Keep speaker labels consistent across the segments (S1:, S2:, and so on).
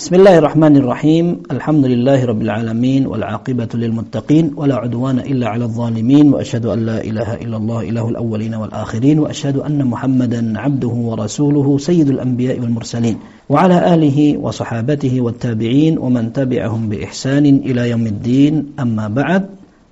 S1: بسم الله الرحمن الرحيم. الحمد لله رب العالمين والعاقبة للمتقين ولا عدوان إلا على الظالمين وأشهد أن لا إله إلا الله إله الأولين والآخرين وأشهد أن محمدا عبده ورسوله سيد الأنبياء والمرسلين وعلى آله وصحابته والتابعين ومن تبعهم بإحسان إلى يوم الدين. أما بعد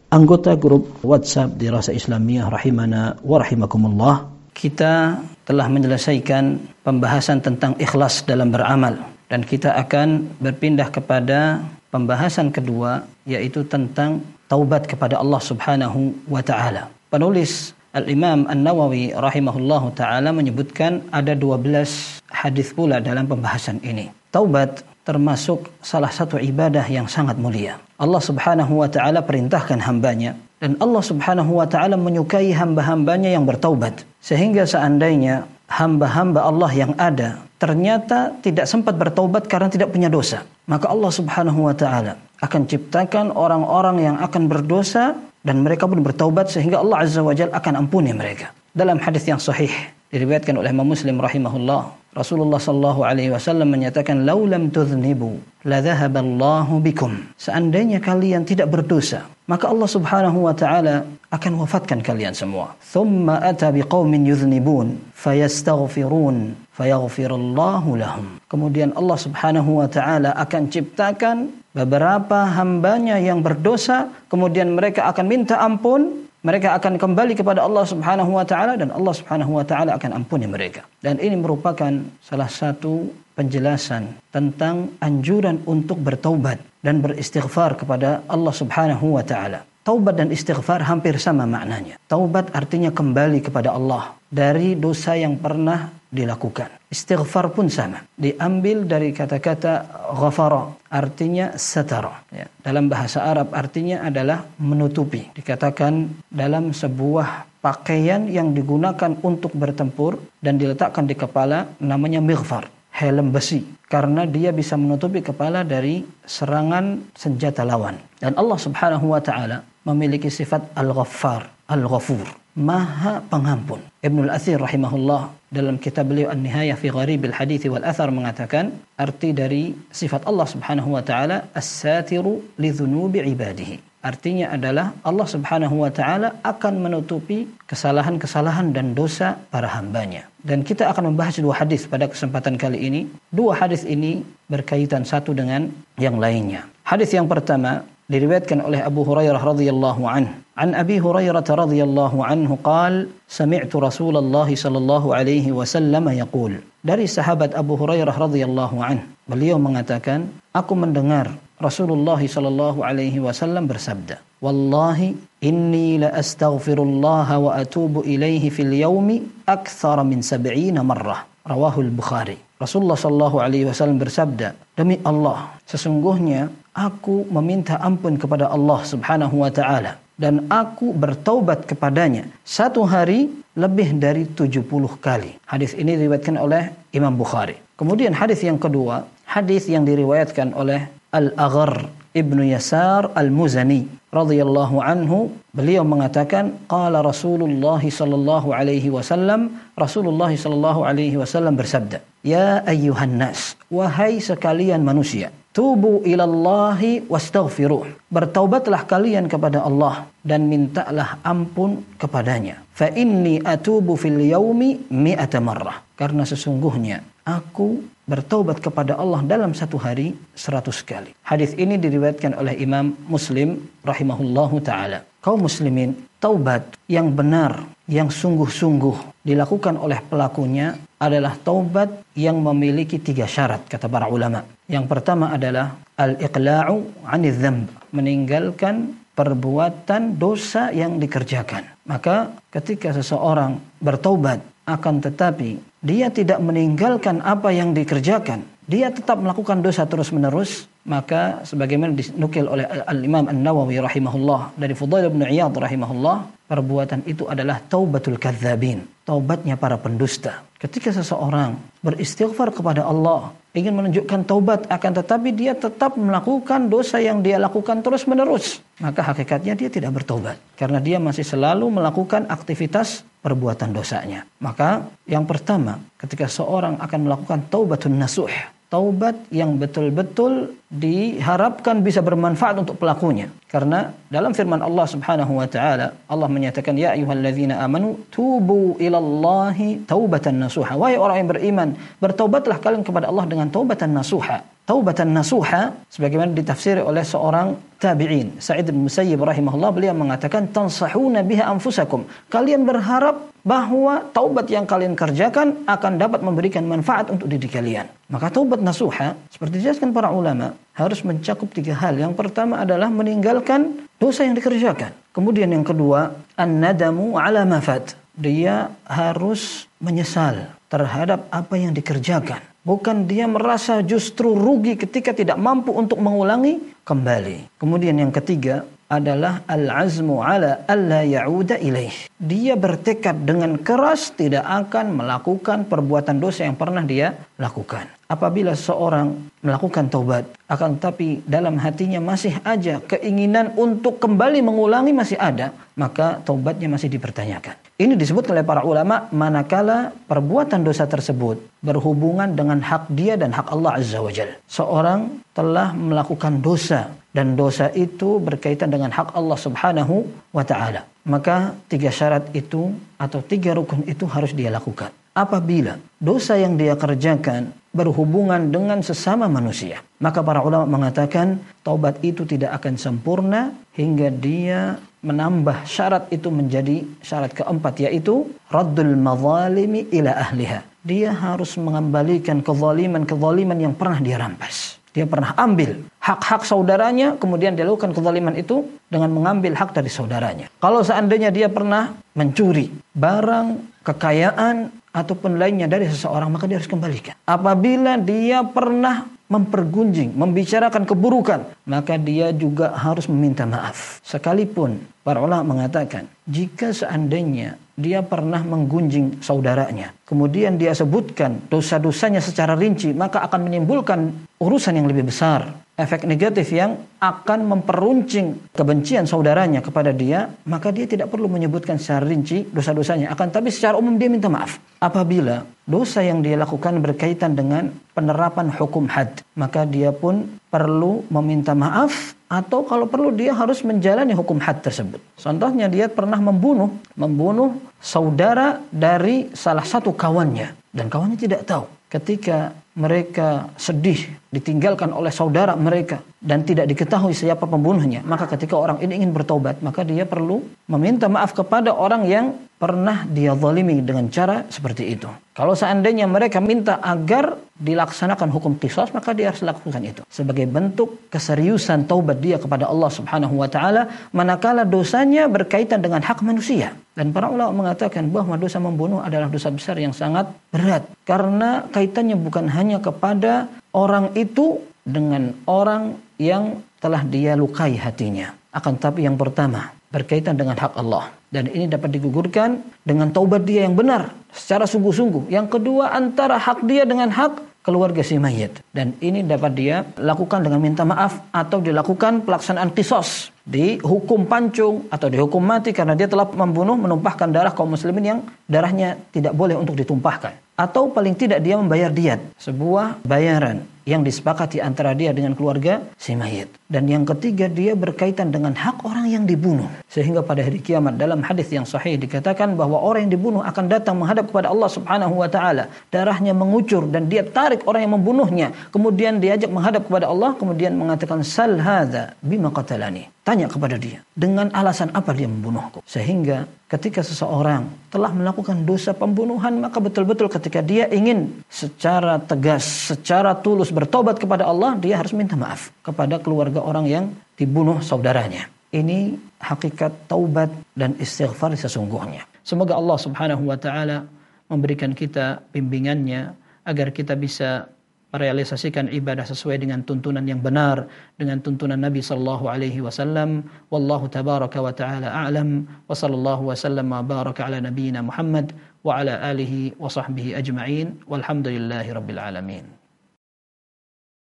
S1: anggota grup WhatsApp Dirasa Islamiyah rahimana wa rahimakumullah.
S2: Kita telah menyelesaikan pembahasan tentang ikhlas dalam beramal. Dan kita akan berpindah kepada pembahasan kedua yaitu tentang taubat kepada Allah Subhanahu wa taala. Penulis Al-Imam An-Nawawi rahimahullahu taala menyebutkan ada 12 hadis pula dalam pembahasan ini. Taubat termasuk salah satu ibadah yang sangat mulia. Allah Subhanahu wa taala perintahkan hambanya dan Allah Subhanahu wa taala menyukai hamba-hambanya yang bertaubat. Sehingga seandainya hamba-hamba Allah yang ada ternyata tidak sempat bertaubat karena tidak punya dosa. Maka Allah Subhanahu wa taala akan ciptakan orang-orang yang akan berdosa dan mereka pun bertaubat sehingga Allah Azza wa Jalla akan ampuni mereka. Dalam hadis yang sahih diriwayatkan oleh Imam Muslim rahimahullah Rasulullah sallallahu alaihi wasallam menyatakan laulam tudznibu la dhahaballahu bikum seandainya kalian tidak berdosa maka Allah Subhanahu wa taala akan wafatkan kalian semua thumma ata biqaumin yudhnibun fayastaghfirun fayaghfirullahu lahum kemudian Allah Subhanahu wa taala akan ciptakan beberapa hambanya yang berdosa kemudian mereka akan minta ampun mereka akan kembali kepada Allah Subhanahu wa taala dan Allah Subhanahu wa taala akan ampuni mereka. Dan ini merupakan salah satu penjelasan tentang anjuran untuk bertaubat dan beristighfar kepada Allah Subhanahu wa taala. Taubat dan istighfar hampir sama maknanya. Taubat artinya kembali kepada Allah dari dosa yang pernah dilakukan. Istighfar pun sama. Diambil dari kata-kata ghafara, artinya satara. Ya. Dalam bahasa Arab artinya adalah menutupi. Dikatakan dalam sebuah pakaian yang digunakan untuk bertempur dan diletakkan di kepala namanya mighfar, helm besi. Karena dia bisa menutupi kepala dari serangan senjata lawan. Dan Allah subhanahu wa ta'ala memiliki sifat Al-Ghaffar, Al-Ghafur, Maha Pengampun. Ibnu Al-Athir rahimahullah dalam kitab beliau An-Nihayah fi Gharibil Hadits wal Athar mengatakan arti dari sifat Allah Subhanahu wa taala As-Satiru li ibadihi. Artinya adalah Allah Subhanahu wa taala akan menutupi kesalahan-kesalahan dan dosa para hambanya. Dan kita akan membahas dua hadis pada kesempatan kali ini. Dua hadis ini berkaitan satu dengan yang lainnya. Hadis yang pertama diriwayatkan oleh Abu Hurairah radhiyallahu anhu. An Abi Hurairah radhiyallahu anhu qal sami'tu Rasulullah sallallahu alaihi wasallam yaqul. Dari sahabat Abu Hurairah radhiyallahu anhu, beliau mengatakan, aku mendengar Rasulullah sallallahu alaihi wasallam bersabda, "Wallahi inni la astaghfirullah wa atubu ilaihi fil yaumi akthara min 70 marrah." Rawahul Bukhari. Rasulullah sallallahu alaihi wasallam bersabda, "Demi Allah, sesungguhnya aku meminta ampun kepada Allah Subhanahu wa taala dan aku bertaubat kepadanya satu hari lebih dari 70 kali." Hadis ini diriwayatkan oleh Imam Bukhari. Kemudian hadis yang kedua, hadis yang diriwayatkan oleh Al-Aghar Ibnu Yasar Al-Muzani radhiyallahu anhu beliau mengatakan qala Rasulullah sallallahu alaihi wasallam Rasulullah sallallahu alaihi wasallam bersabda ya ayyuhan nas wahai sekalian manusia tubu ilallahi wastaghfiruh. Bertaubatlah kalian kepada Allah dan mintalah ampun kepadanya. Fa inni atubu fil yaumi mi'ata marrah. Karena sesungguhnya aku bertaubat kepada Allah dalam satu hari seratus kali. Hadis ini diriwayatkan oleh Imam Muslim rahimahullahu taala. Kaum muslimin, taubat yang benar, yang sungguh-sungguh dilakukan oleh pelakunya adalah taubat yang memiliki tiga syarat kata para ulama. Yang pertama adalah al-iqla'u 'anil dzamb, meninggalkan perbuatan dosa yang dikerjakan. Maka ketika seseorang bertaubat akan tetapi dia tidak meninggalkan apa yang dikerjakan, dia tetap melakukan dosa terus-menerus, maka sebagaimana dinukil oleh Al-Imam An-Nawawi rahimahullah dari Fudail bin Iyad rahimahullah, perbuatan itu adalah taubatul kadzabin, taubatnya para pendusta. Ketika seseorang beristighfar kepada Allah, ingin menunjukkan taubat akan tetapi dia tetap melakukan dosa yang dia lakukan terus-menerus, maka hakikatnya dia tidak bertobat karena dia masih selalu melakukan aktivitas perbuatan dosanya. Maka yang pertama, ketika seorang akan melakukan taubatun nasuh, taubat yang betul-betul diharapkan bisa bermanfaat untuk pelakunya. Karena dalam firman Allah Subhanahu wa taala, Allah menyatakan ya ayyuhalladzina amanu tubu ilallahi taubatan nasuha. Wahai orang yang beriman, bertaubatlah kalian kepada Allah dengan taubatan nasuha. Taubatan nasuha sebagaimana ditafsir oleh seorang tabi'in Sa'id bin Musayyib rahimahullah beliau mengatakan tansahuna biha anfusakum. Kalian berharap bahwa taubat yang kalian kerjakan akan dapat memberikan manfaat untuk diri kalian. Maka taubat nasuha seperti dijelaskan para ulama harus mencakup tiga hal. Yang pertama adalah meninggalkan dosa yang dikerjakan. Kemudian yang kedua, an-nadamu ala mafat. Dia harus menyesal terhadap apa yang dikerjakan. Bukan dia merasa justru rugi ketika tidak mampu untuk mengulangi kembali. Kemudian yang ketiga adalah al-azmu ala alla ya'uda ilaih. Dia bertekad dengan keras tidak akan melakukan perbuatan dosa yang pernah dia lakukan. Apabila seorang melakukan taubat, akan tetapi dalam hatinya masih aja keinginan untuk kembali mengulangi masih ada, maka taubatnya masih dipertanyakan. Ini disebut oleh para ulama manakala perbuatan dosa tersebut berhubungan dengan hak dia dan hak Allah Azza wa Jal. Seorang telah melakukan dosa dan dosa itu berkaitan dengan hak Allah Subhanahu wa taala. Maka tiga syarat itu atau tiga rukun itu harus dia lakukan. Apabila dosa yang dia kerjakan berhubungan dengan sesama manusia, maka para ulama mengatakan taubat itu tidak akan sempurna hingga dia menambah syarat itu menjadi syarat keempat yaitu raddul mazalimi ila ahliha. Dia harus mengembalikan kezaliman-kezaliman yang pernah dia rampas. Dia pernah ambil hak-hak saudaranya, kemudian dia lakukan kezaliman itu dengan mengambil hak dari saudaranya. Kalau seandainya dia pernah mencuri barang, kekayaan, ataupun lainnya dari seseorang, maka dia harus kembalikan. Apabila dia pernah mempergunjing, membicarakan keburukan, maka dia juga harus meminta maaf. Sekalipun para ulama mengatakan, jika seandainya dia pernah menggunjing saudaranya, kemudian dia sebutkan dosa-dosanya secara rinci, maka akan menimbulkan urusan yang lebih besar efek negatif yang akan memperuncing kebencian saudaranya kepada dia, maka dia tidak perlu menyebutkan secara rinci dosa-dosanya. Akan tapi secara umum dia minta maaf. Apabila dosa yang dia lakukan berkaitan dengan penerapan hukum had, maka dia pun perlu meminta maaf atau kalau perlu dia harus menjalani hukum had tersebut. Contohnya dia pernah membunuh, membunuh saudara dari salah satu kawannya dan kawannya tidak tahu. Ketika mereka sedih ditinggalkan oleh saudara mereka dan tidak diketahui siapa pembunuhnya maka ketika orang ini ingin bertobat maka dia perlu meminta maaf kepada orang yang pernah dia zalimi dengan cara seperti itu. Kalau seandainya mereka minta agar dilaksanakan hukum kisos maka dia harus lakukan itu. Sebagai bentuk keseriusan taubat dia kepada Allah Subhanahu wa taala manakala dosanya berkaitan dengan hak manusia. Dan para ulama mengatakan bahwa dosa membunuh adalah dosa besar yang sangat berat. Karena kaitannya bukan hanya kepada orang itu dengan orang yang telah dia lukai hatinya. Akan tapi yang pertama berkaitan dengan hak Allah dan ini dapat digugurkan dengan taubat dia yang benar secara sungguh-sungguh. Yang kedua antara hak dia dengan hak keluarga si mayit dan ini dapat dia lakukan dengan minta maaf atau dilakukan pelaksanaan kisos dihukum pancung atau dihukum mati karena dia telah membunuh menumpahkan darah kaum muslimin yang darahnya tidak boleh untuk ditumpahkan atau paling tidak dia membayar diat sebuah bayaran yang disepakati antara dia dengan keluarga si mayit. Dan yang ketiga dia berkaitan dengan hak orang yang dibunuh. Sehingga pada hari kiamat dalam hadis yang sahih dikatakan bahwa orang yang dibunuh akan datang menghadap kepada Allah Subhanahu wa taala. Darahnya mengucur dan dia tarik orang yang membunuhnya. Kemudian diajak menghadap kepada Allah kemudian mengatakan sal hadza bima qatalani. Tanya kepada dia, dengan alasan apa dia membunuhku? Sehingga ketika seseorang telah melakukan dosa pembunuhan, maka betul-betul ketika dia ingin secara tegas, secara tulus bertobat kepada Allah, dia harus minta maaf kepada keluarga orang yang dibunuh saudaranya. Ini hakikat taubat dan istighfar sesungguhnya. Semoga Allah Subhanahu wa taala memberikan kita bimbingannya agar kita bisa merealisasikan ibadah sesuai dengan tuntunan yang benar dengan tuntunan Nabi sallallahu alaihi wasallam. Wallahu tabaraka wa taala a'lam. Wa sallallahu wasallam wa baraka ala nabiyyina Muhammad wa ala alihi wa sahbihi ajma'in. Walhamdulillahi rabbil alamin